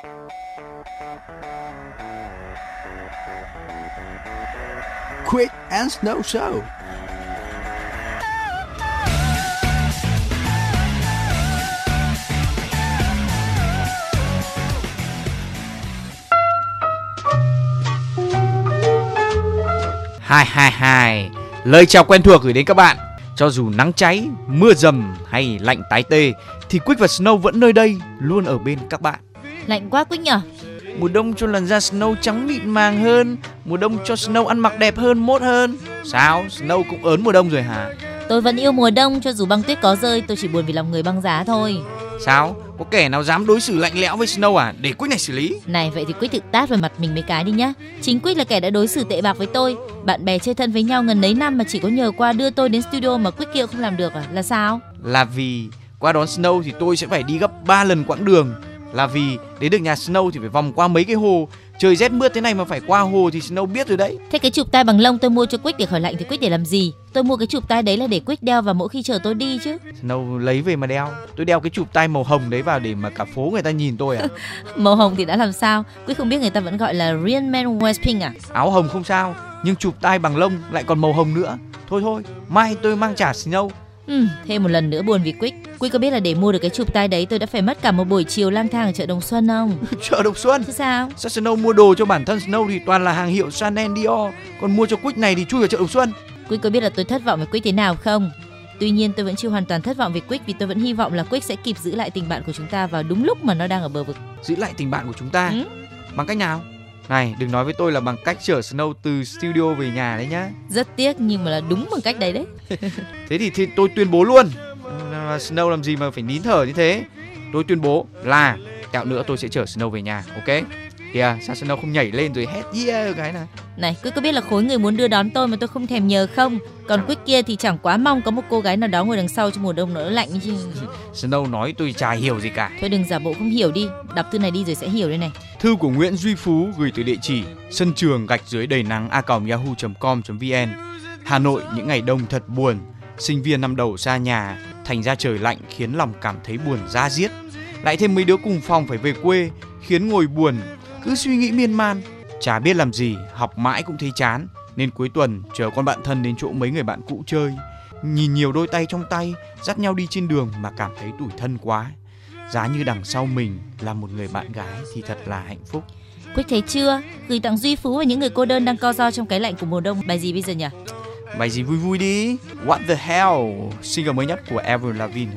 Quick and Snow Show. hai hai hai. Lời chào quen thuộc gửi đến các bạn. Cho dù nắng cháy, mưa dầm hay lạnh tái tê, thì Quick và Snow vẫn nơi đây, luôn ở bên các bạn. Lạnh quá Quick nhở? mùa đông cho làn da Snow trắng mịn màng hơn mùa đông cho Snow ăn mặc đẹp hơn mốt hơn sao Snow cũng ớn mùa đông rồi hả Tôi vẫn yêu mùa đông cho dù băng tuyết có rơi, tôi chỉ buồn vì lòng người băng giá thôi. sao có kẻ nào dám đối xử lạnh lẽo với Snow à để Quick này xử lý Này vậy thì Quick tự tát vào mặt mình mấy cái đi nhá. Chính Quick là kẻ đã đối xử tệ bạc với tôi. Bạn bè chơi thân với nhau gần mấy năm mà chỉ có nhờ qua đưa tôi đến studio mà Quick kia không làm được à? Là sao? là vì qua đón Snow thì tôi sẽ phải đi gấp 3 lần quãng đường là vì đến được nhà Snow thì phải vòng qua mấy cái hồ trời rét mướt thế này mà phải qua hồ thì Snow biết rồi đấy Thế cái chụp tay bằng lông tôi mua cho Quick để khỏi lạnh thì Quick để làm gì? Tôi mua cái chụp tay đấy là để Quick đeo vào mỗi khi chờ tôi đi chứ. Snow lấy về mà đeo tôi đeo cái chụp tay màu hồng đấy vào để mà cả phố người ta nhìn tôi à Màu hồng thì đã làm sao? Quick không biết người ta vẫn gọi là Real Man West Pink à? áo hồng không sao nhưng chụp tay bằng lông lại còn màu hồng nữa thôi thôi mai tôi mang trả Snow Ừ, thêm một lần nữa buồn vì Quick. Quick có biết là để mua được cái chụp tay đấy tôi đã phải mất cả một buổi chiều lang thang ở chợ Đồng Xuân không? chợ Đồng Xuân Chứ sao? sao Snow mua đồ cho bản thân Snow thì toàn là hàng hiệu Chanel Dior còn mua cho Quick này thì chui vào chợ Đồng Xuân Quick có biết là tôi thất vọng với Quick thế nào không? Tuy nhiên tôi vẫn chưa hoàn toàn thất vọng về Quick vì tôi vẫn hy vọng là Quick sẽ kịp giữ lại tình bạn của chúng ta vào đúng lúc mà nó đang ở bờ vực. giữ lại tình bạn của chúng ta Ừ. bằng cách nào này đừng nói với tôi là bằng cách chở Snow từ studio về nhà đấy nhá Rất tiếc nhưng mà là đúng bằng cách đấy đấy. thế thì, thì tôi tuyên bố luôn Snow làm gì mà phải nín thở như thế tôi tuyên bố là tẹo nữa tôi sẽ chở Snow về nhà ok kìa sao Snow không nhảy lên rồi hét yeah cái này Này, Quick có biết là khối người muốn đưa đón tôi mà tôi không thèm nhờ không? Còn Quick kia thì chẳng quá mong có một cô gái nào đó ngồi đằng sau trong mùa đông nó lạnh chứ. Snow nói tôi chả hiểu gì cả Thôi đừng giả bộ không hiểu đi, đọc thư này đi rồi sẽ hiểu đây này. Thư của Nguyễn Duy Phú gửi từ địa chỉ sân trường gạch dưới đầy nắng a yahoo.com.vn Hà Nội, những ngày đông thật buồn, Sinh viên năm đầu xa nhà, Thành ra trời lạnh khiến lòng cảm thấy buồn da diết. Lại thêm mấy đứa cùng phòng phải về quê, Khiến ngồi buồn, Cứ suy nghĩ miên man. Chả biết làm gì, Học mãi cũng thấy chán, Nên cuối tuần chờ con bạn thân đến chỗ mấy người bạn cũ chơi. Nhìn nhiều đôi tay trong tay, Dắt nhau đi trên đường mà cảm thấy tủi thân quá. Giá như đằng sau mình là một người bạn gái thì thật là hạnh phúc. Quick thấy chưa? Gửi tặng Duy Phú và những người cô đơn đang co ro trong cái lạnh của mùa đông. Bài gì bây giờ nhỉ? Bài gì vui vui đi. What the hell? Single mới nhất của Avril Lavigne.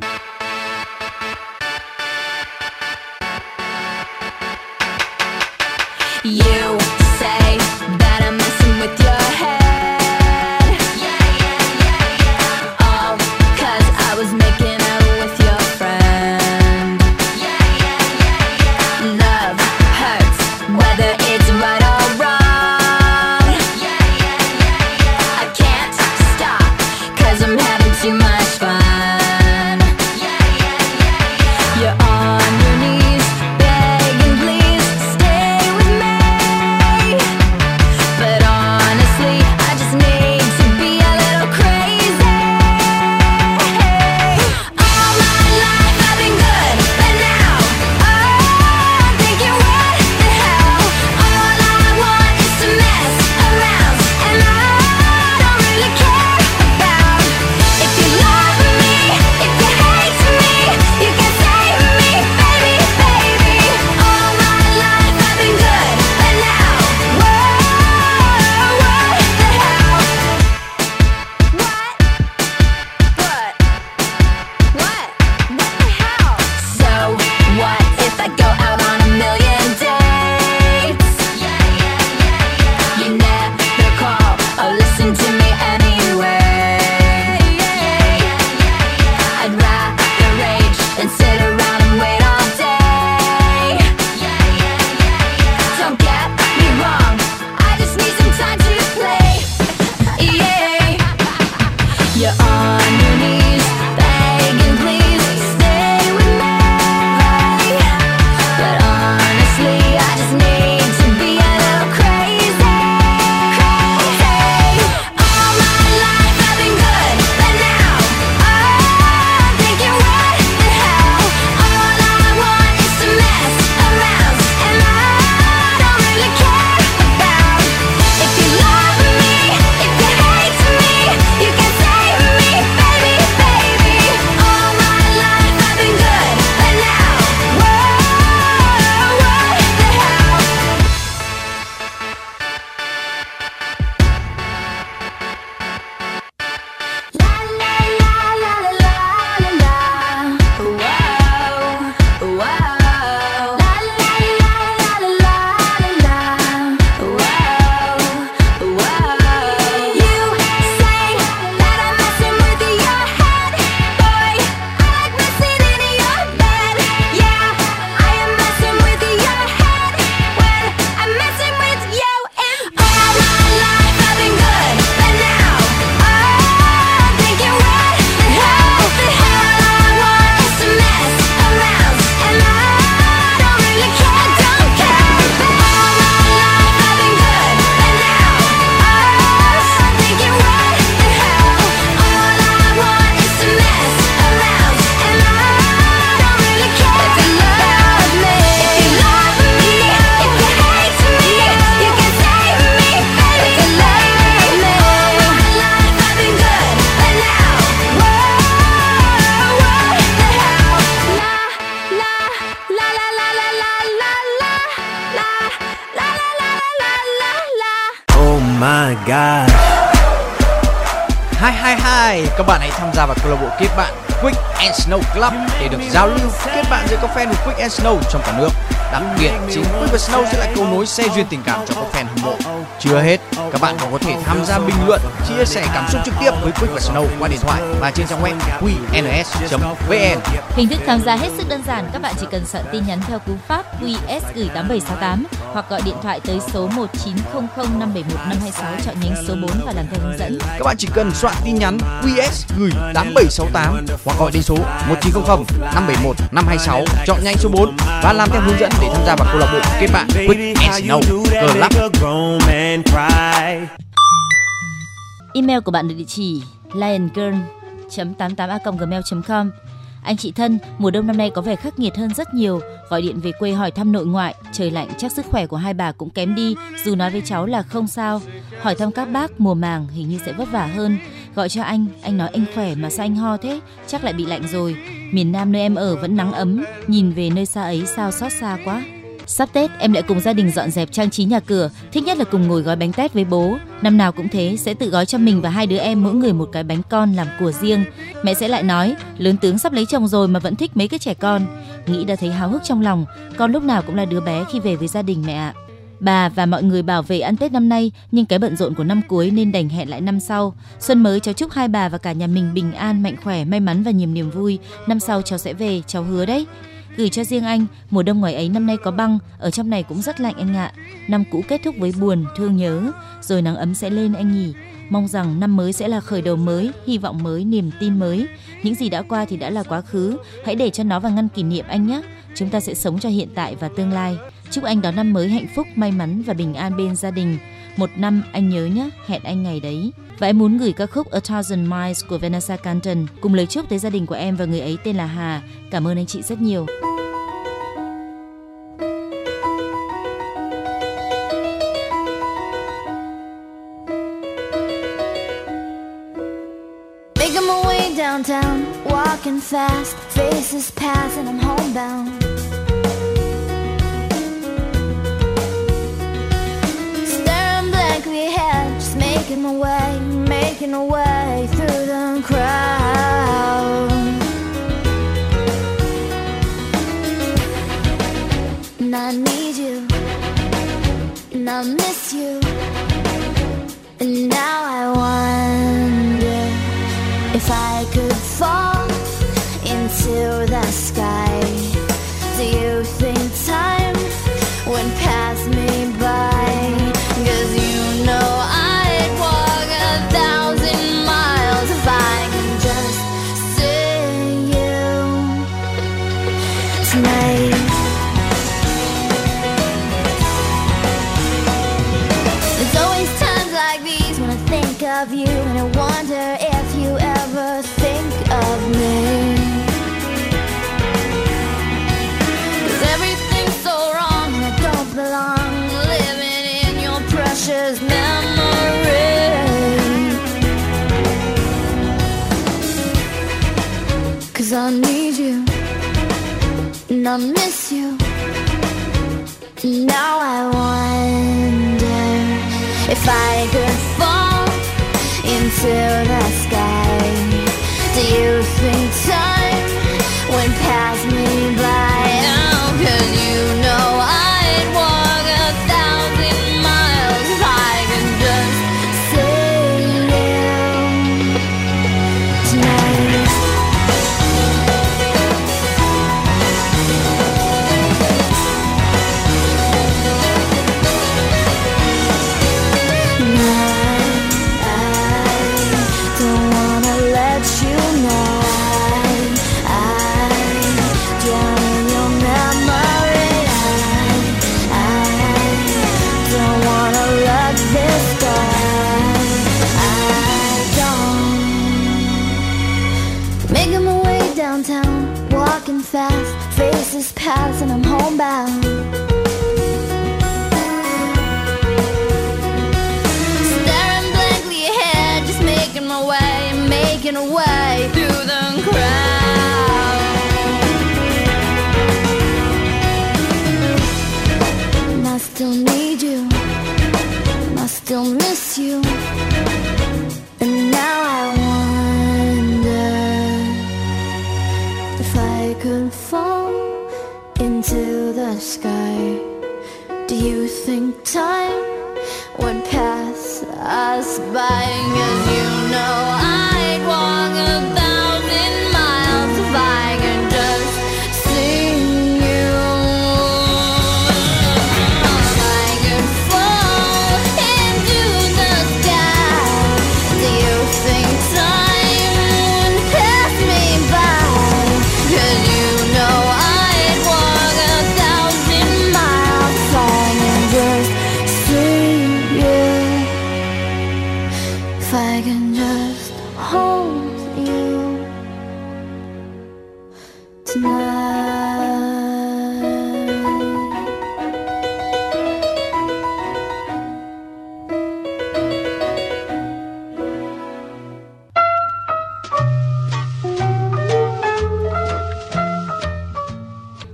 Snow trong cả nước. Đặc biệt, chính Quick và Snow sẽ là cầu nối xe duyên tình cảm cho các fan hâm mộ. Chưa hết, các bạn còn có thể tham gia bình luận, chia sẻ cảm xúc trực tiếp với Quick và Snow qua điện thoại và trên trang web qns.vn. Hình thức tham gia hết sức đơn giản, các bạn chỉ cần soạn tin nhắn theo cú pháp QS gửi 8768 hoặc gọi điện thoại tới số 1900 571 526 chọn nhánh số 4 và làm theo hướng dẫn. Các bạn chỉ cần soạn tin nhắn QS gửi 8768 hoặc gọi đến số 1900 571 526 chọn nhanh số 4 và làm theo hướng dẫn để tham gia vào câu lạc bộ kết bạn Quick and Snow Club. Email của bạn được địa chỉ liongirl 88 a gmail com anh chị thân, mùa đông năm nay có vẻ khắc nghiệt hơn rất nhiều. Gọi điện về quê hỏi thăm nội ngoại, trời lạnh chắc sức khỏe của hai bà cũng kém đi. Dù nói với cháu là không sao. Hỏi thăm các bác mùa màng hình như sẽ vất vả hơn. Gọi cho anh, anh nói anh khỏe mà sao anh ho thế? Chắc lại bị lạnh rồi. Miền Nam nơi em ở vẫn nắng ấm, nhìn về nơi xa ấy sao xót xa quá. Sắp Tết em lại cùng gia đình dọn dẹp trang trí nhà cửa, thích nhất là cùng ngồi gói bánh tét với bố. Năm nào cũng thế, sẽ tự gói cho mình và hai đứa em mỗi người một cái bánh con làm của riêng. Mẹ sẽ lại nói, lớn tướng sắp lấy chồng rồi mà vẫn thích mấy cái trẻ con. Nghĩ đã thấy háo hức trong lòng, con lúc nào cũng là đứa bé khi về với gia đình mẹ ạ. Bà và mọi người bảo vệ ăn Tết năm nay, nhưng cái bận rộn của năm cuối nên đành hẹn lại năm sau. Xuân mới cháu chúc hai bà và cả nhà mình bình an, mạnh khỏe, may mắn và nhiều niềm vui. Năm sau cháu sẽ về, cháu hứa đấy. Gửi cho riêng anh, mùa đông ngoài ấy năm nay có băng, ở trong này cũng rất lạnh anh ạ. Năm cũ kết thúc với buồn, thương nhớ, rồi nắng ấm sẽ lên anh nhỉ. Mong rằng năm mới sẽ là khởi đầu mới, hy vọng mới, niềm tin mới. Những gì đã qua thì đã là quá khứ, hãy để cho nó vào ngăn kỷ niệm anh nhé. Chúng ta sẽ sống cho hiện tại và tương lai. Chúc anh đón năm mới hạnh phúc, may mắn và bình an bên gia đình. Một năm anh nhớ nhé, hẹn anh ngày đấy. Và em muốn gửi ca khúc A Thousand Miles của Vanessa Canton cùng lời chúc tới gia đình của em và người ấy tên là Hà. Cảm ơn anh chị rất nhiều. Making my way downtown, walking fast, faces pass, and I'm homebound. Making my way, making my way through the crowd. And I need you, and I miss you, till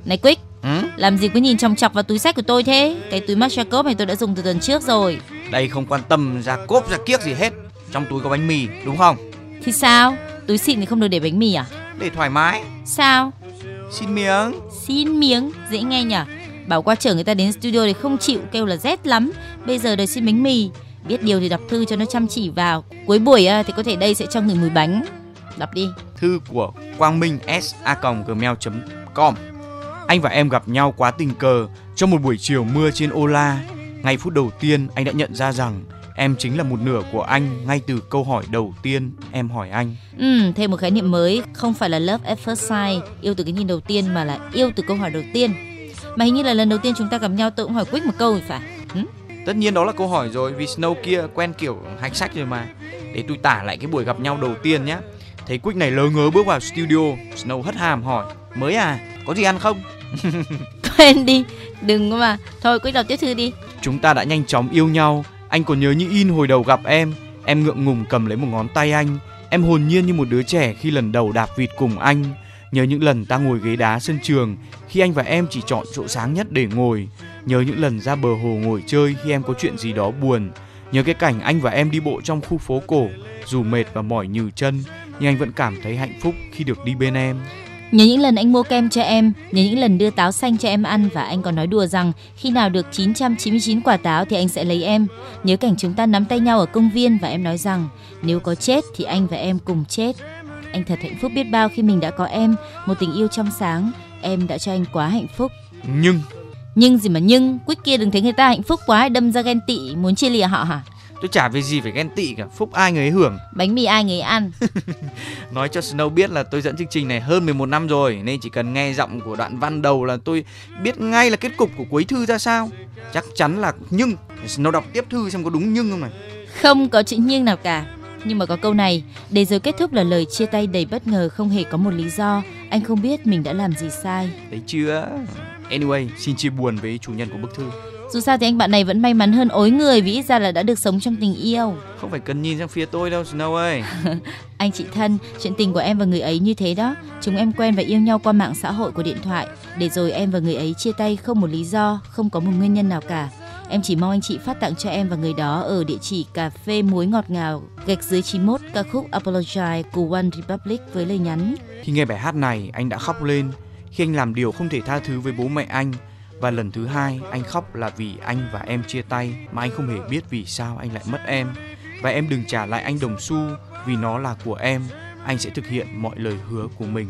Này Quick, Ừ? làm gì cứ nhìn chòng chọc vào túi sách của tôi thế? Cái túi Mastercop này tôi đã dùng từ tuần trước rồi. Đây không quan tâm ra cốp ra kiếc gì hết. Trong túi có bánh mì, đúng không? Thì sao? Túi xịn thì không được để bánh mì à? Để thoải mái. Sao? Xin miếng. Xin miếng, dễ nghe nhở? Bảo qua chở người ta đến studio thì không chịu kêu là rét lắm. Bây giờ đòi xin bánh mì. Biết điều thì đọc thư cho nó chăm chỉ vào. Cuối buổi à, thì có thể đây sẽ cho người mùi bánh. Đọc đi. Thư của Quang Minh s a gmail.com Anh và em gặp nhau quá tình cờ trong một buổi chiều mưa trên Ola. Ngay phút đầu tiên anh đã nhận ra rằng em chính là một nửa của anh ngay từ câu hỏi đầu tiên em hỏi anh. Ừ, thêm một khái niệm mới, không phải là love at first sight, yêu từ cái nhìn đầu tiên mà là yêu từ câu hỏi đầu tiên. Mà hình như là lần đầu tiên chúng ta gặp nhau tôi cũng hỏi Quick một câu thì phải. Ừ? Tất nhiên đó là câu hỏi rồi vì Snow kia quen kiểu hạch sách rồi mà. Để tôi tả lại cái buổi gặp nhau đầu tiên nhé. Thấy Quick này lơ ngớ bước vào studio, Snow hất hàm hỏi: "Mới à, có gì ăn không?" Quên đi, đừng có mà. Thôi cứ đọc tiếp thư đi. Chúng ta đã nhanh chóng yêu nhau. Anh còn nhớ như in hồi đầu gặp em. Em ngượng ngùng cầm lấy một ngón tay anh. Em hồn nhiên như một đứa trẻ khi lần đầu đạp vịt cùng anh. Nhớ những lần ta ngồi ghế đá sân trường khi anh và em chỉ chọn chỗ sáng nhất để ngồi. Nhớ những lần ra bờ hồ ngồi chơi khi em có chuyện gì đó buồn. Nhớ cái cảnh anh và em đi bộ trong khu phố cổ, dù mệt và mỏi nhừ chân, nhưng anh vẫn cảm thấy hạnh phúc khi được đi bên em. Nhớ những lần anh mua kem cho em, nhớ những lần đưa táo xanh cho em ăn và anh còn nói đùa rằng khi nào được 999 quả táo thì anh sẽ lấy em. Nhớ cảnh chúng ta nắm tay nhau ở công viên và em nói rằng nếu có chết thì anh và em cùng chết. Anh thật hạnh phúc biết bao khi mình đã có em, một tình yêu trong sáng. Em đã cho anh quá hạnh phúc. Nhưng Nhưng gì mà nhưng, Quick kia đừng thấy người ta hạnh phúc quá đâm ra ghen tị muốn chia lìa họ hả? Tôi chả về gì phải ghen tị cả, phúc ai người ấy hưởng. Bánh mì ai người ấy ăn. Nói cho Snow biết là tôi dẫn chương trình này hơn 11 năm rồi Nên chỉ cần nghe giọng của đoạn văn đầu là tôi biết ngay là kết cục của cuối thư ra sao Chắc chắn là nhưng Snow đọc tiếp thư xem có đúng nhưng không này Không có chữ nhưng nào cả. Nhưng mà có câu này, để rồi kết thúc là lời chia tay đầy bất ngờ không hề có một lý do. Anh không biết mình đã làm gì sai. Đấy chưa Anyway, xin chia buồn với chủ nhân của bức thư Dù sao thì anh bạn này vẫn may mắn hơn ối người vì ít ra là đã được sống trong tình yêu. Không phải cần nhìn sang phía tôi đâu Snow ơi Anh chị thân, chuyện tình của em và người ấy như thế đó. Chúng em quen và yêu nhau qua mạng xã hội của điện thoại. Để rồi em và người ấy chia tay không một lý do, không có một nguyên nhân nào cả. Em chỉ mong anh chị phát tặng cho em và người đó ở địa chỉ cà phê muối ngọt ngào gạch dưới 91 ca khúc Apologize của One Republic với lời nhắn Khi nghe bài hát này anh đã khóc lên Khi anh làm điều không thể tha thứ với bố mẹ anh và lần thứ hai, anh khóc là vì anh và em chia tay, Mà anh không hề biết vì sao anh lại mất em. Và em đừng trả lại anh đồng xu Vì nó là của em. Anh sẽ thực hiện mọi lời hứa của mình.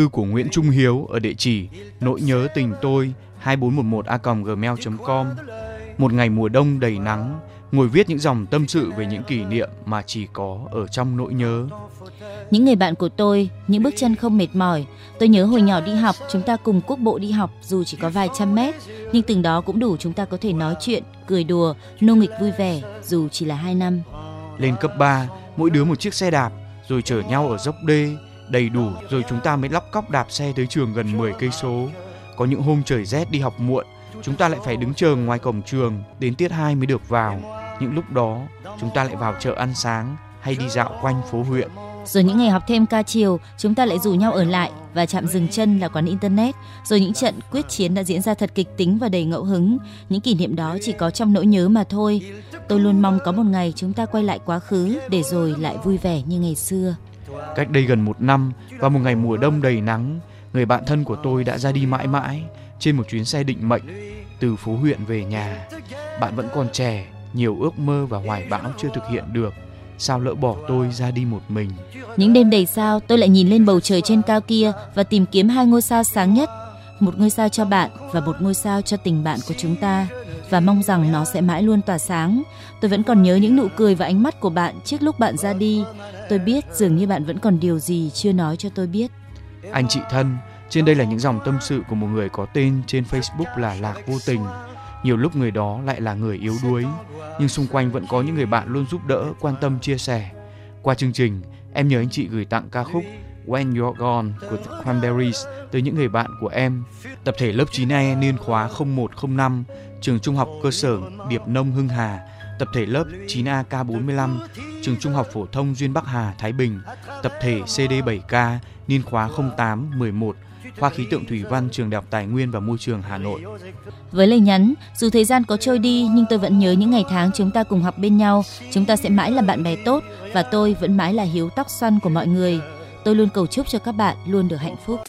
Thư của Nguyễn Trung Hiếu ở địa chỉ nỗi nhớ tình tôi 2411a.gmail.com Một ngày mùa đông đầy nắng, ngồi viết những dòng tâm sự về những kỷ niệm mà chỉ có ở trong nỗi nhớ. Những người bạn của tôi, những bước chân không mệt mỏi. Tôi nhớ hồi nhỏ đi học, chúng ta cùng quốc bộ đi học dù chỉ có vài trăm mét, nhưng từng đó cũng đủ chúng ta có thể nói chuyện, cười đùa, nô nghịch vui vẻ dù chỉ là hai năm. Lên cấp 3, mỗi đứa một chiếc xe đạp, rồi chở nhau ở dốc đê, đầy đủ rồi chúng ta mới lóc cóc đạp xe tới trường gần 10 cây số. Có những hôm trời rét đi học muộn, chúng ta lại phải đứng chờ ngoài cổng trường đến tiết 2 mới được vào. Những lúc đó, chúng ta lại vào chợ ăn sáng hay đi dạo quanh phố huyện. Rồi những ngày học thêm ca chiều, chúng ta lại rủ nhau ở lại và chạm dừng chân là quán internet. Rồi những trận quyết chiến đã diễn ra thật kịch tính và đầy ngẫu hứng. Những kỷ niệm đó chỉ có trong nỗi nhớ mà thôi. Tôi luôn mong có một ngày chúng ta quay lại quá khứ để rồi lại vui vẻ như ngày xưa. Cách đây gần một năm, vào một ngày mùa đông đầy nắng, người bạn thân của tôi đã ra đi mãi mãi trên một chuyến xe định mệnh từ phố huyện về nhà. Bạn vẫn còn trẻ, nhiều ước mơ và hoài bão chưa thực hiện được. Sao lỡ bỏ tôi ra đi một mình? Những đêm đầy sao, tôi lại nhìn lên bầu trời trên cao kia và tìm kiếm hai ngôi sao sáng nhất. Một ngôi sao cho bạn và một ngôi sao cho tình bạn của chúng ta và mong rằng nó sẽ mãi luôn tỏa sáng. Tôi vẫn còn nhớ những nụ cười và ánh mắt của bạn trước lúc bạn ra đi. Tôi biết dường như bạn vẫn còn điều gì chưa nói cho tôi biết. Anh chị thân, trên đây là những dòng tâm sự của một người có tên trên Facebook là Lạc Vô Tình. Nhiều lúc người đó lại là người yếu đuối, nhưng xung quanh vẫn có những người bạn luôn giúp đỡ, quan tâm, chia sẻ. Qua chương trình, em nhờ anh chị gửi tặng ca khúc When You're Gone của The Cranberries tới những người bạn của em. Tập thể lớp 9E niên khóa 0105, trường trung học cơ sở Điệp Nông Hưng Hà. Tập thể lớp 9AK45, trường trung học phổ thông Duyên Bắc Hà, Thái Bình. Tập thể CD7K niên khóa 08 11 khoa khí tượng thủy văn trường đại học tài nguyên và môi trường Hà Nội. Với lời nhắn, dù thời gian có trôi đi nhưng tôi vẫn nhớ những ngày tháng chúng ta cùng học bên nhau. Chúng ta sẽ mãi là bạn bè tốt và tôi vẫn mãi là hiếu tóc xoăn của mọi người. Tôi luôn cầu chúc cho các bạn luôn được hạnh phúc.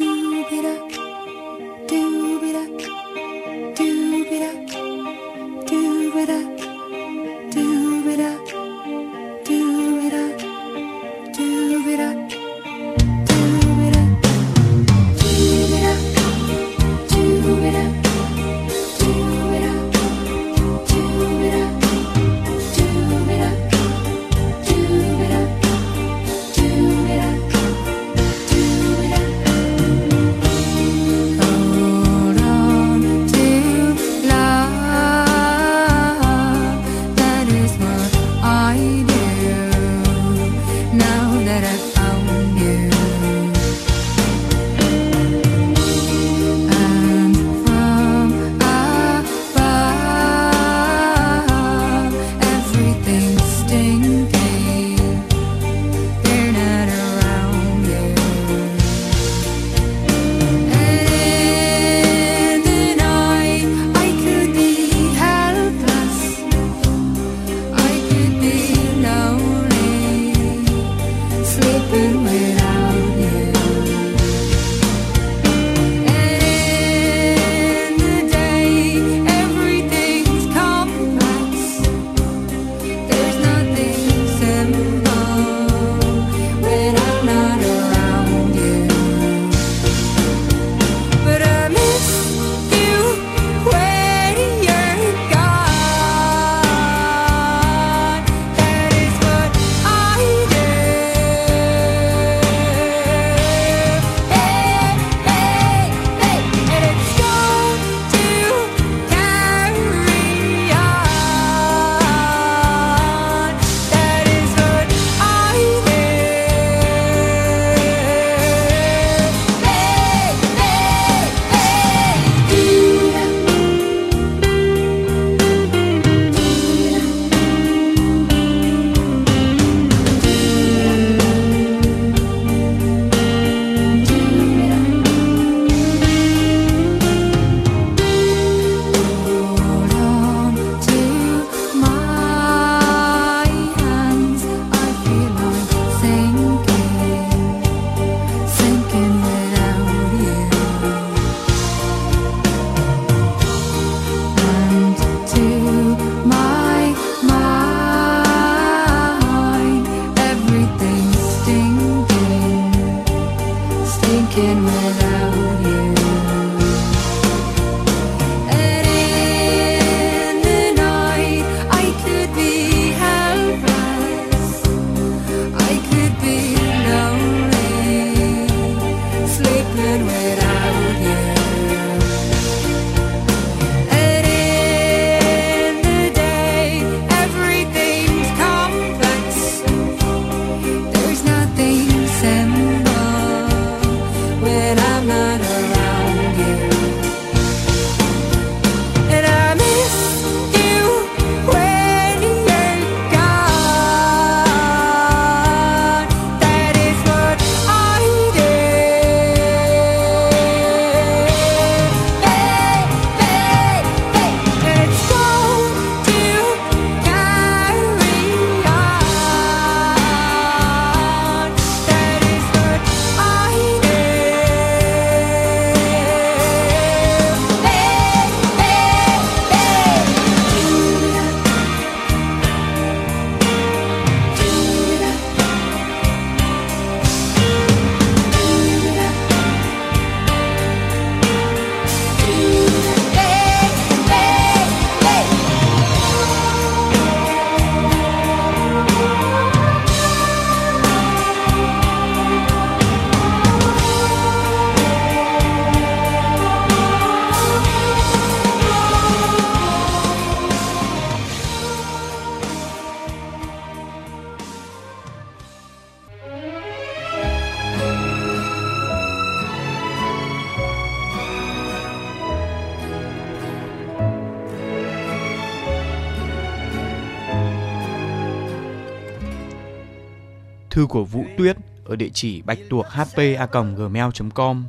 Thư của Vũ Tuyết ở địa chỉ bạch tuộc hp@gmail.com.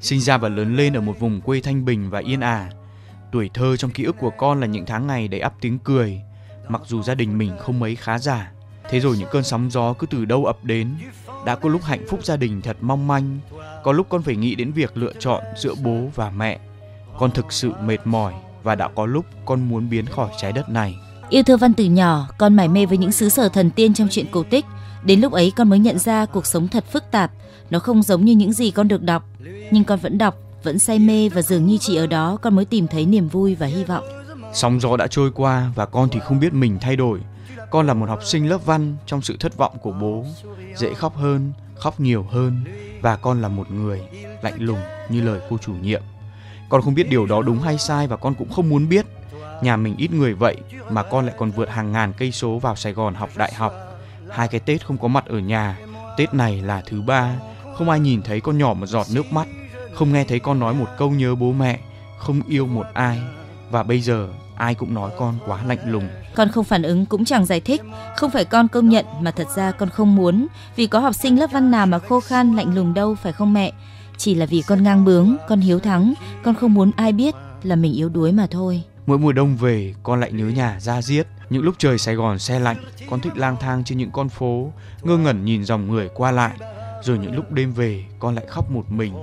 Sinh ra và lớn lên ở một vùng quê thanh bình và yên ả. Tuổi thơ trong ký ức của con là những tháng ngày đầy ắp tiếng cười, mặc dù gia đình mình không mấy khá giả. Thế rồi những cơn sóng gió cứ từ đâu ập đến. Đã có lúc hạnh phúc gia đình thật mong manh, có lúc con phải nghĩ đến việc lựa chọn giữa bố và mẹ. Con thực sự mệt mỏi và đã có lúc con muốn biến khỏi trái đất này. Yêu thơ văn từ nhỏ, con mải mê với những xứ sở thần tiên trong truyện cổ tích. Đến lúc ấy con mới nhận ra cuộc sống thật phức tạp, nó không giống như những gì con được đọc, nhưng con vẫn đọc, vẫn say mê và dường như chỉ ở đó con mới tìm thấy niềm vui và hy vọng. Sóng gió đã trôi qua và con thì không biết mình thay đổi. Con là một học sinh lớp văn trong sự thất vọng của bố, dễ khóc hơn, khóc nhiều hơn và con là một người lạnh lùng như lời cô chủ nhiệm. Con không biết điều đó đúng hay sai và con cũng không muốn biết. Nhà mình ít người vậy mà con lại còn vượt hàng ngàn cây số vào Sài Gòn học đại học. Hai cái Tết không có mặt ở nhà, Tết này là thứ ba, không ai nhìn thấy con nhỏ một giọt nước mắt, không nghe thấy con nói một câu nhớ bố mẹ, không yêu một ai. Và bây giờ ai cũng nói con quá lạnh lùng. Con không phản ứng cũng chẳng giải thích, không phải con công nhận mà thật ra con không muốn, vì có học sinh lớp văn nào mà khô khan lạnh lùng đâu phải không mẹ? Chỉ là vì con ngang bướng, con hiếu thắng, con không muốn ai biết là mình yếu đuối mà thôi. Mỗi mùa đông về, con lại nhớ nhà ra diết. Những lúc trời Sài Gòn xe lạnh, con thích lang thang trên những con phố, ngơ ngẩn nhìn dòng người qua lại. Rồi những lúc đêm về, con lại khóc một mình.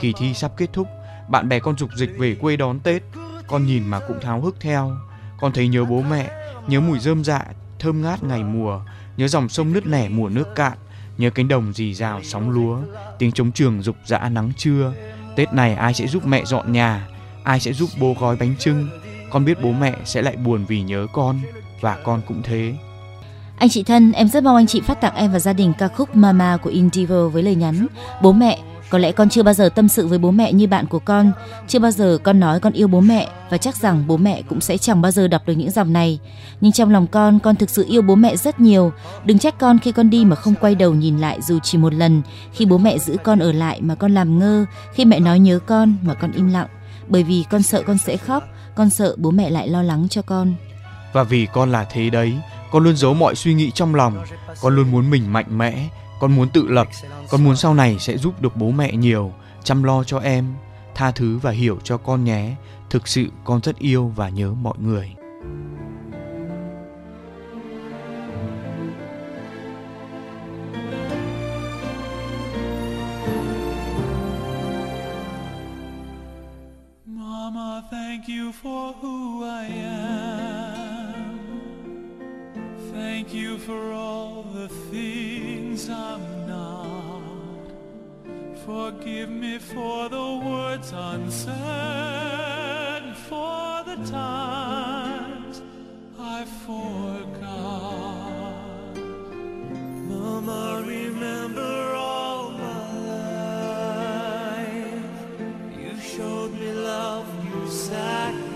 Kỳ thi sắp kết thúc, bạn bè con dục dịch về quê đón Tết. Con nhìn mà cũng tháo hức theo. Con thấy nhớ bố mẹ, nhớ mùi rơm dạ, thơm ngát ngày mùa, nhớ dòng sông nứt nẻ mùa nước cạn, nhớ cánh đồng rì rào sóng lúa, tiếng trống trường rục rã nắng trưa. Tết này ai sẽ giúp mẹ dọn nhà, ai sẽ giúp bố gói bánh trưng. Con biết bố mẹ sẽ lại buồn vì nhớ con và con cũng thế. Anh chị thân, em rất mong anh chị phát tặng em và gia đình ca khúc Mama của Indigo với lời nhắn Bố mẹ, có lẽ con chưa bao giờ tâm sự với bố mẹ như bạn của con Chưa bao giờ con nói con yêu bố mẹ Và chắc rằng bố mẹ cũng sẽ chẳng bao giờ đọc được những dòng này. Nhưng trong lòng con, con thực sự yêu bố mẹ rất nhiều. Đừng trách con khi con đi mà không quay đầu nhìn lại dù chỉ một lần. Khi bố mẹ giữ con ở lại mà con làm ngơ Khi mẹ nói nhớ con mà con im lặng. Bởi vì con sợ con sẽ khóc Con sợ bố mẹ lại lo lắng cho con. Và vì con là thế đấy, con luôn giấu mọi suy nghĩ trong lòng. Con luôn muốn mình mạnh mẽ, con muốn tự lập, con muốn sau này sẽ giúp được bố mẹ nhiều, chăm lo cho em, tha thứ và hiểu cho con nhé. Thực sự con rất yêu và nhớ mọi người. Mama, thank you for who I am. Thank you for all the things I'm not. Forgive me for the words unsaid, for the times I forgot. Mama, remember all my life. You showed me love, you sacrificed.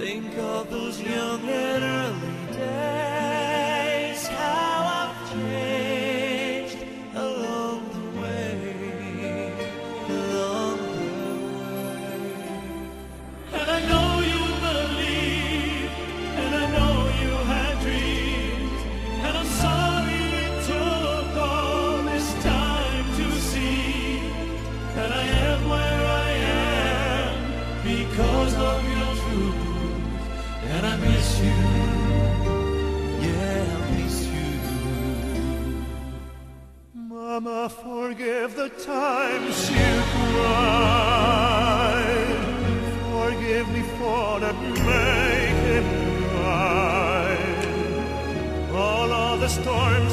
Think of those young and early Mama, forgive the times you cried. Forgive me for not making right. All of the storms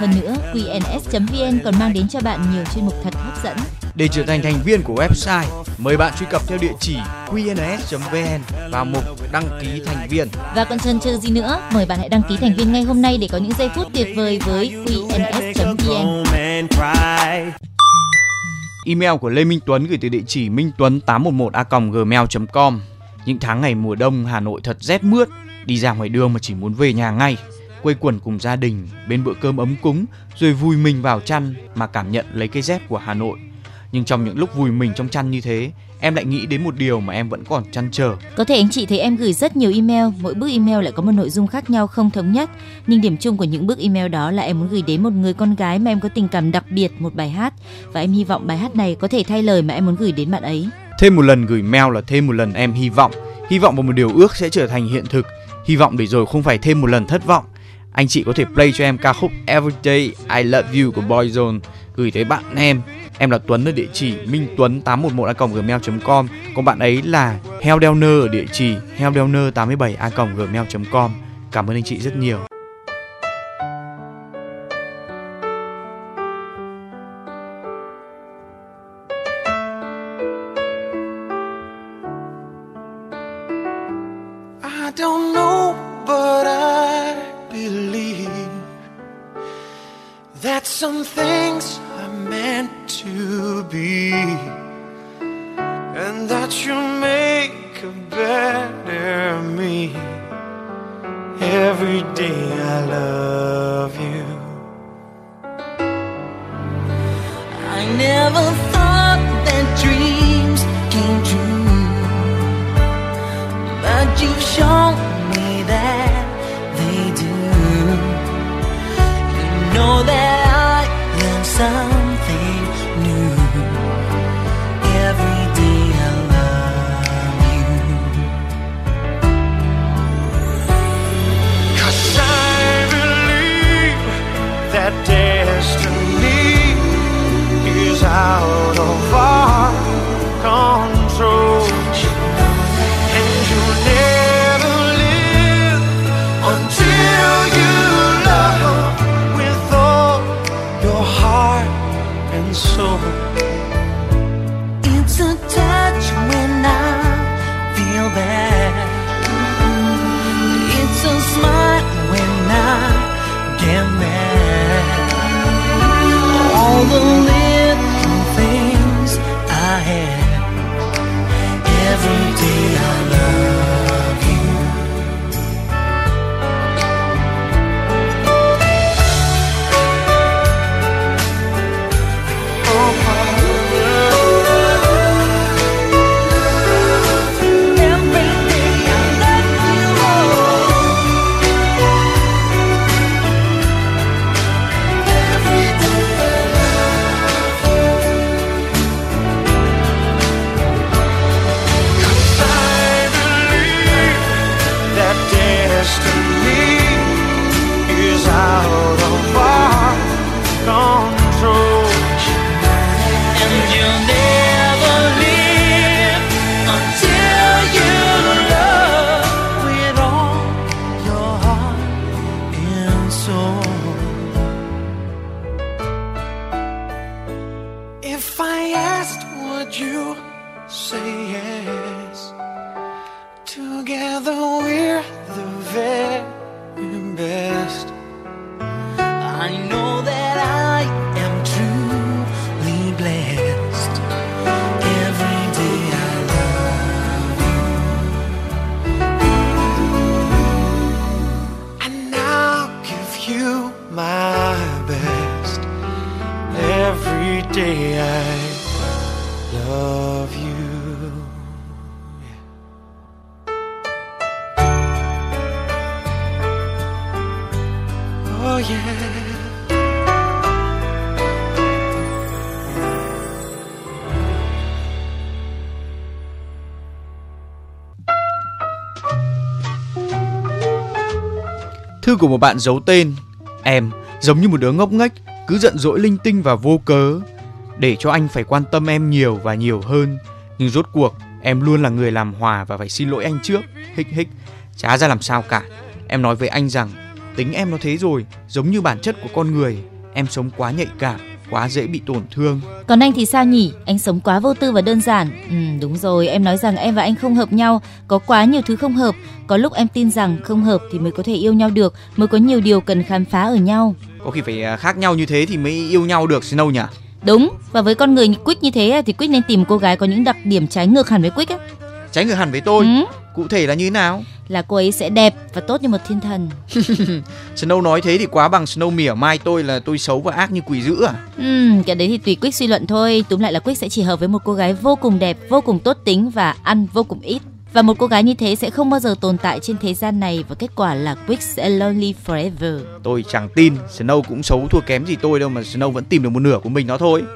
Hơn nữa, qns.vn còn mang đến cho bạn nhiều chuyên mục thật hấp dẫn. Để trở thành thành viên của website, mời bạn truy cập theo địa chỉ qns.vn và mục đăng ký thành viên. Và còn chần chừ gì nữa, mời bạn hãy đăng ký thành viên ngay hôm nay để có những giây phút tuyệt vời với qns.vn. Email của Lê Minh Tuấn gửi từ địa chỉ minh tuấn 811 a gmail.com. Những tháng ngày mùa đông Hà Nội thật rét mướt, đi ra ngoài đường mà chỉ muốn về nhà ngay. Quây quần cùng gia đình bên bữa cơm ấm cúng rồi vùi mình vào chăn mà cảm nhận lấy cái rét của Hà Nội. Nhưng trong những lúc vùi mình trong chăn như thế, em lại nghĩ đến một điều mà em vẫn còn chăn trở. Có thể anh chị thấy em gửi rất nhiều email, mỗi bức email lại có một nội dung khác nhau không thống nhất. Nhưng điểm chung của những bức email đó là em muốn gửi đến một người con gái mà em có tình cảm đặc biệt một bài hát và em hy vọng bài hát này có thể thay lời mà em muốn gửi đến bạn ấy. Thêm một lần gửi mail là thêm một lần em hy vọng, hy vọng vào một điều ước sẽ trở thành hiện thực, hy vọng để rồi không phải thêm một lần thất vọng. Anh chị có thể play cho em ca khúc Everyday I Love You của Boyzone gửi tới bạn em. Em là Tuấn ở địa chỉ minh tuấn 811 gmail com còn bạn ấy là Heldelner ở địa chỉ heldelner 87 gmail com Cảm ơn anh chị rất nhiều. I don't know, but I some things are meant to be, and that you make a better me. Every day I love của một bạn giấu tên. Em giống như một đứa ngốc nghếch, cứ giận dỗi linh tinh và vô cớ, để cho anh phải quan tâm em nhiều và nhiều hơn. Nhưng rốt cuộc em luôn là người làm hòa và phải xin lỗi anh trước. Hích hích, chả ra làm sao cả. Em nói với anh rằng tính em nó thế rồi, giống như bản chất của con người. Em sống quá nhạy cảm, quá dễ bị tổn thương. Còn anh thì sao nhỉ? Anh sống quá vô tư và đơn giản. Ừ, đúng rồi, em nói rằng em và anh không hợp nhau, có quá nhiều thứ không hợp. Có lúc em tin rằng không hợp thì mới có thể yêu nhau được, mới có nhiều điều cần khám phá ở nhau. Có khi phải à, khác nhau như thế thì mới yêu nhau được Snow nhỉ? Đúng, và với con người như Quick như thế thì Quick nên tìm cô gái có những đặc điểm trái ngược hẳn với Quick á. Trái ngược hẳn với tôi. Ừ, Cụ thể là như thế nào? là cô ấy sẽ đẹp và tốt như một thiên thần. Snow nói thế thì quá bằng Snow mỉa mai tôi là tôi xấu và ác như quỷ dữ à? Ừ, cái đấy thì tùy Quick suy luận thôi. Túm lại là Quick sẽ chỉ hợp với một cô gái vô cùng đẹp, vô cùng tốt tính và ăn vô cùng ít. Và một cô gái như thế sẽ không bao giờ tồn tại trên thế gian này và kết quả là Quick sẽ lonely forever. Tôi chẳng tin Snow cũng xấu thua kém gì tôi đâu mà Snow vẫn tìm được một nửa của mình đó thôi.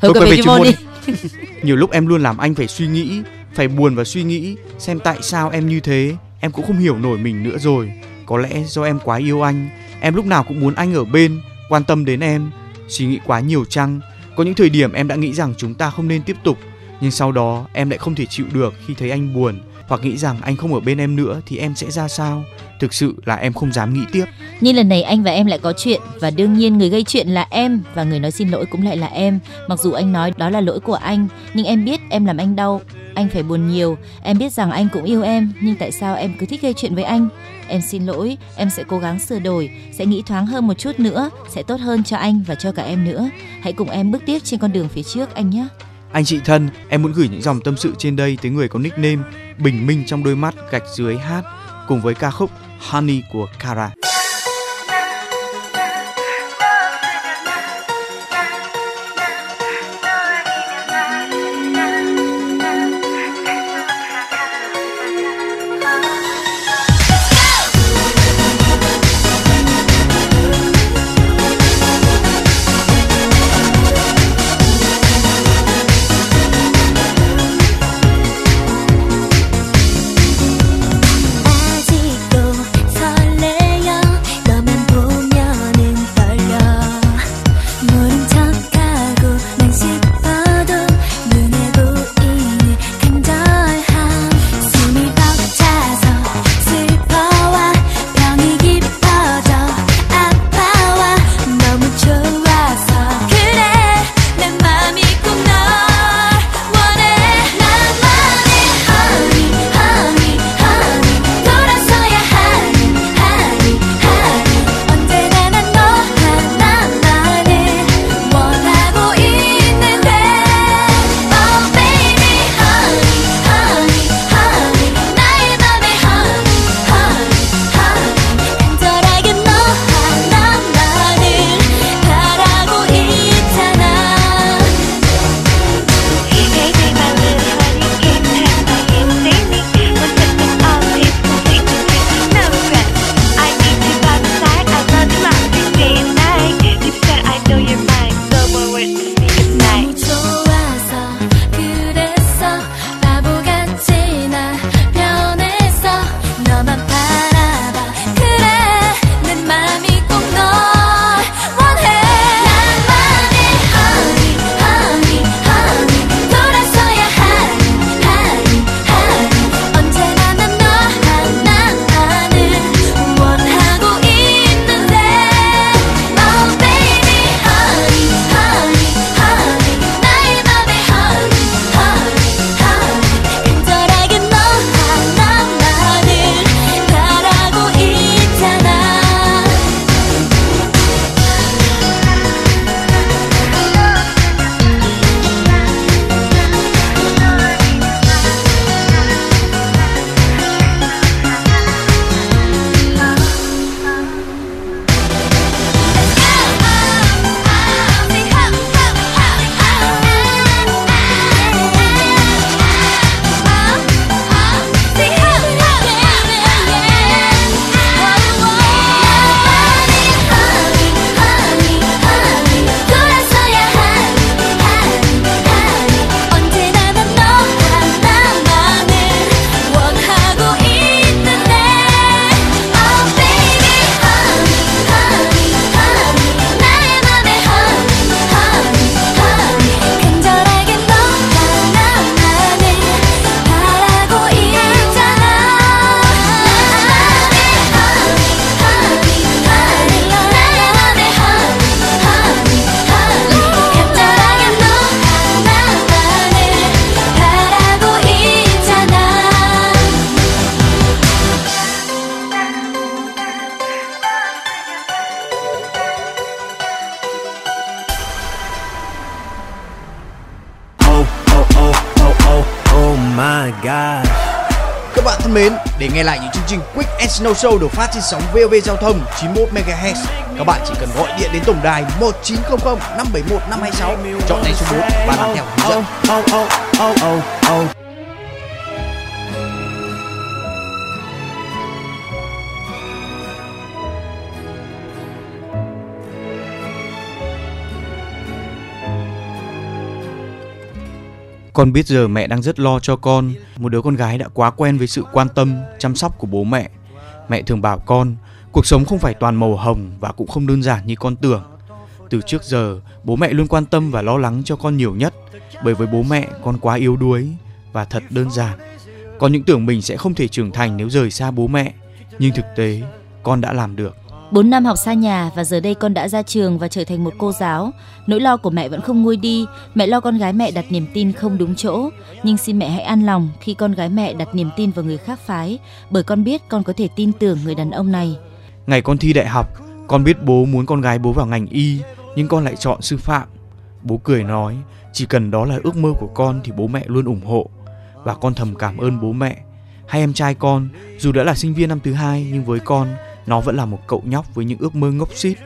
Thôi, quay quay về chuyên môn đi. Nhiều lúc em luôn làm anh phải suy nghĩ, phải buồn và suy nghĩ xem tại sao em như thế. Em cũng không hiểu nổi mình nữa rồi. Có lẽ do em quá yêu anh, em lúc nào cũng muốn anh ở bên, quan tâm đến em. Suy nghĩ quá nhiều chăng? Có những thời điểm em đã nghĩ rằng chúng ta không nên tiếp tục, nhưng sau đó em lại không thể chịu được khi thấy anh buồn hoặc nghĩ rằng anh không ở bên em nữa thì em sẽ ra sao? Thực sự là em không dám nghĩ tiếp. Nhưng lần này anh và em lại có chuyện và đương nhiên người gây chuyện là em và người nói xin lỗi cũng lại là em. Mặc dù anh nói đó là lỗi của anh, nhưng em biết em làm anh đau, anh phải buồn nhiều. Em biết rằng anh cũng yêu em, nhưng tại sao em cứ thích gây chuyện với anh? Em xin lỗi, em sẽ cố gắng sửa đổi, sẽ nghĩ thoáng hơn một chút nữa, sẽ tốt hơn cho anh và cho cả em nữa. Hãy cùng em bước tiếp trên con đường phía trước anh nhé. Anh chị thân, em muốn gửi những dòng tâm sự trên đây tới người có nickname Bình Minh trong đôi mắt gạch dưới hát cùng với ca khúc Honey của Kara. God. Các bạn thân mến, để nghe lại những chương trình Quick and Snow Show được phát trên sóng VOV Giao thông 91 MHz, các bạn chỉ cần gọi điện đến tổng đài 1900 571 526, chọn ngay số 4 và làm theo hướng dẫn. Oh, oh, oh, oh, oh, Con biết giờ mẹ đang rất lo cho con, một đứa con gái đã quá quen với sự quan tâm, chăm sóc của bố mẹ. Mẹ thường bảo con, cuộc sống không phải toàn màu hồng và cũng không đơn giản như con tưởng. Từ trước giờ, bố mẹ luôn quan tâm và lo lắng cho con nhiều nhất, bởi với bố mẹ con quá yếu đuối và thật đơn giản. Con những tưởng mình sẽ không thể trưởng thành nếu rời xa bố mẹ, nhưng thực tế con đã làm được. 4 năm học xa nhà và giờ đây con đã ra trường và trở thành một cô giáo. Nỗi lo của mẹ vẫn không nguôi đi. Mẹ lo con gái mẹ đặt niềm tin không đúng chỗ. Nhưng xin mẹ hãy an lòng khi con gái mẹ đặt niềm tin vào người khác phái. Bởi con biết con có thể tin tưởng người đàn ông này. Ngày con thi đại học, con biết bố muốn con gái bố vào ngành y, nhưng con lại chọn sư phạm. Bố cười nói, chỉ cần đó là ước mơ của con thì bố mẹ luôn ủng hộ. Và con thầm cảm ơn bố mẹ. Hai em trai con, dù đã là sinh viên năm thứ hai nhưng với con, nó vẫn là một cậu nhóc với những ước mơ ngốc xít.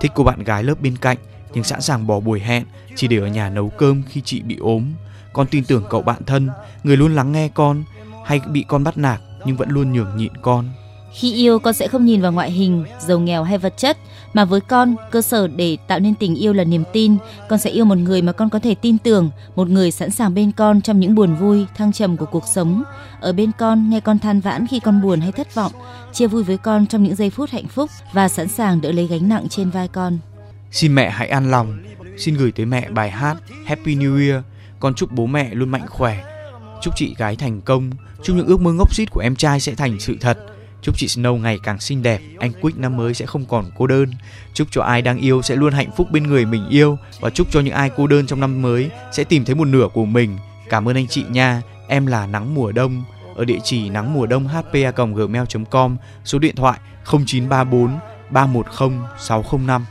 Thích cô bạn gái lớp bên cạnh nhưng sẵn sàng bỏ buổi hẹn chỉ để ở nhà nấu cơm khi chị bị ốm. Con tin tưởng cậu bạn thân, người luôn lắng nghe con, hay bị con bắt nạt nhưng vẫn luôn nhường nhịn con. Khi yêu con sẽ không nhìn vào ngoại hình, giàu nghèo hay vật chất, mà với con, cơ sở để tạo nên tình yêu là niềm tin. Con sẽ yêu một người mà con có thể tin tưởng, một người sẵn sàng bên con trong những buồn vui, thăng trầm của cuộc sống. Ở bên con, nghe con than vãn khi con buồn hay thất vọng, chia vui với con trong những giây phút hạnh phúc và sẵn sàng đỡ lấy gánh nặng trên vai con. Xin mẹ hãy an lòng. Xin gửi tới mẹ bài hát Happy New Year. Con chúc bố mẹ luôn mạnh khỏe. Chúc chị gái thành công. Chúc những ước mơ ngốc xít của em trai sẽ thành sự thật. Chúc chị Snow ngày càng xinh đẹp, anh Quick năm mới sẽ không còn cô đơn. Chúc cho ai đang yêu sẽ luôn hạnh phúc bên người mình yêu và chúc cho những ai cô đơn trong năm mới sẽ tìm thấy một nửa của mình. Cảm ơn anh chị nha. Em là Nắng mùa đông ở địa chỉ nắng mùa đông hpa@gmail.com, số điện thoại 0934 310 605.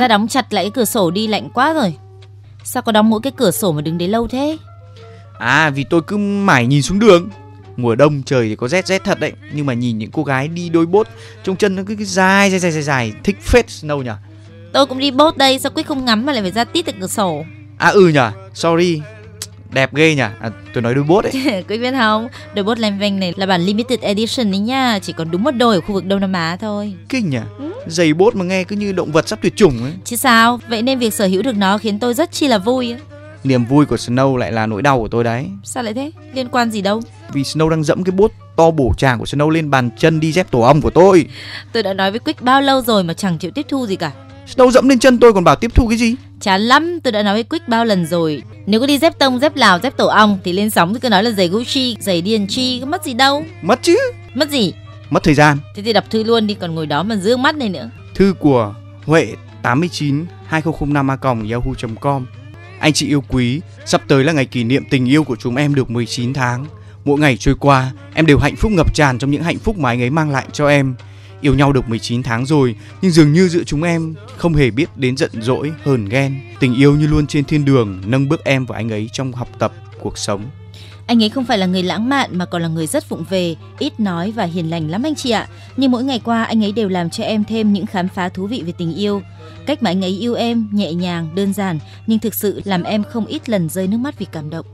Ra đóng chặt lại cái cửa sổ đi lạnh quá rồi. Sao có đóng mỗi cái cửa sổ mà đứng đấy lâu thế? À vì tôi cứ mải nhìn xuống đường. Mùa đông trời thì có rét rét thật đấy, nhưng mà nhìn những cô gái đi đôi bốt trông chân nó cứ, cứ dài dài dài dài dài, thích phết Snow nhỉ. Tôi cũng đi bốt đây, sao Quyết không ngắm mà lại phải ra tít từ cửa sổ? À ừ nhỉ, sorry. Đẹp ghê nhỉ. À, tôi nói đôi bốt ấy. Quyết biết không? Đôi bốt lem veng này là bản limited edition đấy nha, chỉ còn đúng một đôi ở khu vực Đông Nam Á thôi. Kinh nhỉ. Giày bốt mà nghe cứ như động vật sắp tuyệt chủng ấy. Chứ sao? Vậy nên việc sở hữu được nó khiến tôi rất chi là vui. á. Niềm vui của Snow lại là nỗi đau của tôi đấy. Sao lại thế? Liên quan gì đâu? Vì Snow đang dẫm cái bốt to bổ tràng của Snow lên bàn chân đi dép tổ ong của tôi. Tôi đã nói với Quyết bao lâu rồi mà chẳng chịu tiếp thu gì cả. Snow dẫm lên chân tôi còn bảo tiếp thu cái gì? Chán lắm, tôi đã nói với Quyết bao lần rồi. Nếu có đi dép tông, dép lào, dép tổ ong thì lên sóng thì cứ nói là giày Gucci, giày D&G, có mất gì đâu. Mất chứ. Mất gì? Mất thời gian. Thế thì đọc thư luôn đi, còn ngồi đó mà dương mắt này nữa. Thư của Huệ 89 2005 a yahoo.com Anh chị yêu quý, sắp tới là ngày kỷ niệm tình yêu của chúng em được 19 tháng. Mỗi ngày trôi qua, em đều hạnh phúc ngập tràn trong những hạnh phúc mà anh ấy mang lại cho em. Yêu nhau được 19 tháng rồi, nhưng dường như giữa chúng em không hề biết đến giận dỗi, hờn ghen. Tình yêu như luôn trên thiên đường, nâng bước em và anh ấy trong học tập, cuộc sống. Anh ấy không phải là người lãng mạn mà còn là người rất vụng về, ít nói và hiền lành lắm anh chị ạ. Nhưng mỗi ngày qua anh ấy đều làm cho em thêm những khám phá thú vị về tình yêu. Cách mà anh ấy yêu em nhẹ nhàng, đơn giản nhưng thực sự làm em không ít lần rơi nước mắt vì cảm động.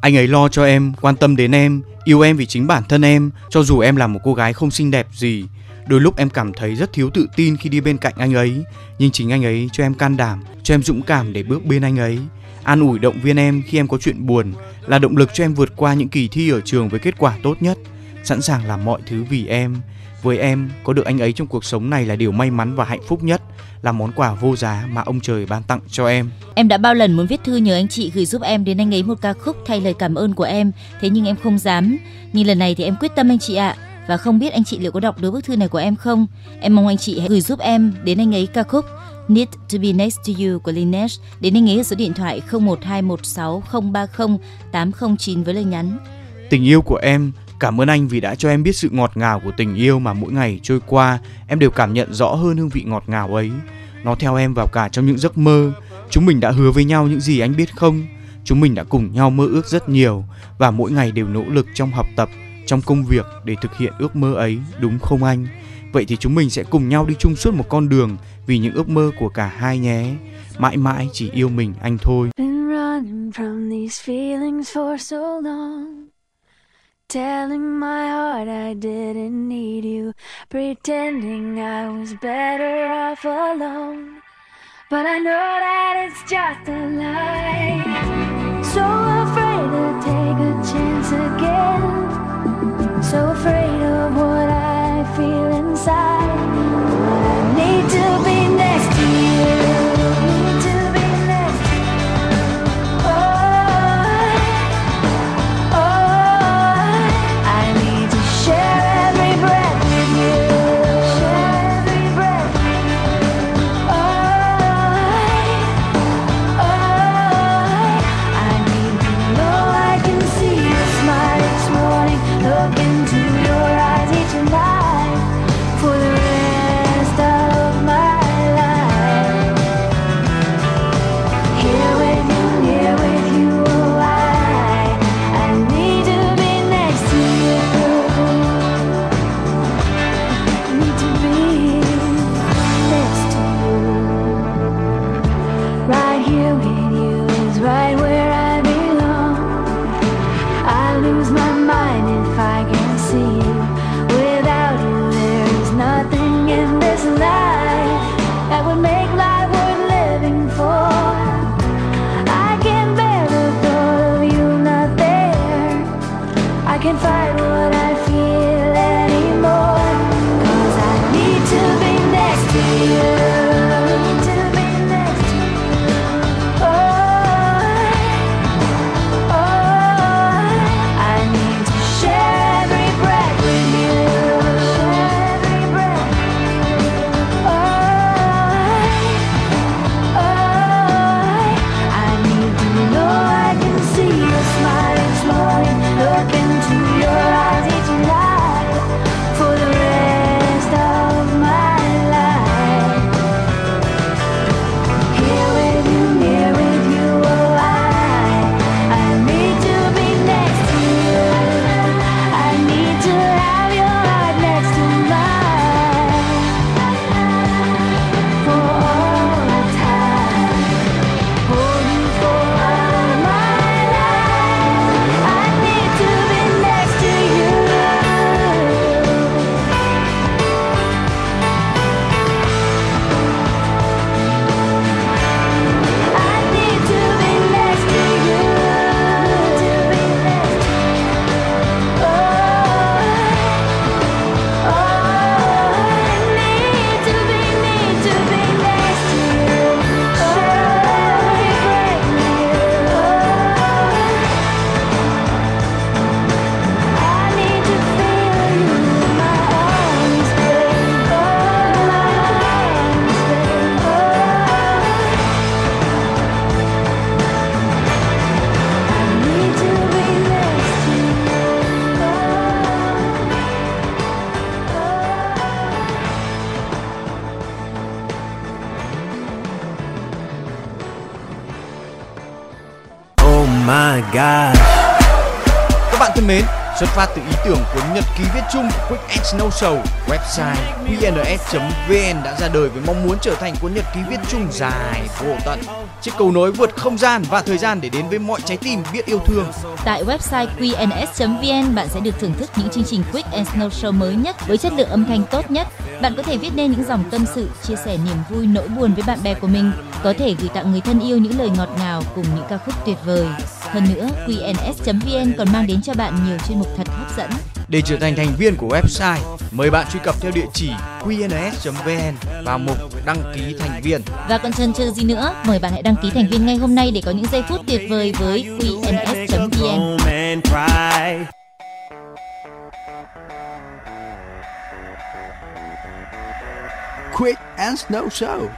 Anh ấy lo cho em, quan tâm đến em, yêu em vì chính bản thân em, cho dù em là một cô gái không xinh đẹp gì. Đôi lúc em cảm thấy rất thiếu tự tin khi đi bên cạnh anh ấy, nhưng chính anh ấy cho em can đảm, cho em dũng cảm để bước bên anh ấy. An ủi động viên em khi em có chuyện buồn, là động lực cho em vượt qua những kỳ thi ở trường với kết quả tốt nhất, sẵn sàng làm mọi thứ vì em. Với em, có được anh ấy trong cuộc sống này là điều may mắn và hạnh phúc nhất, là món quà vô giá mà ông trời ban tặng cho em. Em đã bao lần muốn viết thư nhờ anh chị gửi giúp em đến anh ấy một ca khúc thay lời cảm ơn của em, thế nhưng em không dám. Nhưng lần này thì em quyết tâm anh chị ạ. Và không biết anh chị liệu có đọc được bức thư này của em không? Em mong anh chị hãy gửi giúp em đến anh ấy ca khúc Need to be next to you của Lineage đến anh ấy ở số điện thoại 01216030809 với lời nhắn. Tình yêu của em, cảm ơn anh vì đã cho em biết sự ngọt ngào của tình yêu mà mỗi ngày trôi qua, em đều cảm nhận rõ hơn hương vị ngọt ngào ấy. Nó theo em vào cả trong những giấc mơ. Chúng mình đã hứa với nhau những gì anh biết không? Chúng mình đã cùng nhau mơ ước rất nhiều và mỗi ngày đều nỗ lực trong học tập, trong công việc để thực hiện ước mơ ấy, đúng không anh? Vậy thì chúng mình sẽ cùng nhau đi chung suốt một con đường vì những ước mơ của cả hai nhé. Mãi mãi chỉ yêu mình anh thôi. Telling my heart I didn't need you. Pretending I was better off alone. But I know that it's just a lie. So afraid to take a chance again. So afraid of what I feel inside. Need to be next to you. Phát từ ý tưởng cuốn nhật ký viết chung của Quick and Snow Show, website qns.vn đã ra đời với mong muốn trở thành cuốn nhật ký viết chung dài vô tận. Chiếc cầu nối vượt không gian và thời gian để đến với mọi trái tim biết yêu thương. Tại website qns.vn bạn sẽ được thưởng thức những chương trình Quick and Snow Show mới nhất với chất lượng âm thanh tốt nhất. Bạn có thể viết nên những dòng tâm sự, chia sẻ niềm vui, nỗi buồn với bạn bè của mình, có thể gửi tặng người thân yêu những lời ngọt ngào cùng những ca khúc tuyệt vời. Hơn nữa, qns.vn còn mang đến cho bạn nhiều chuyên mục thật dẫn. Để trở thành thành viên của website, mời bạn truy cập theo địa chỉ qns.vn vào mục đăng ký thành viên. Và còn chần chừ gì nữa, mời bạn hãy đăng ký thành viên ngay hôm nay để có những giây phút tuyệt vời với qns.vn. Quick and Snow Show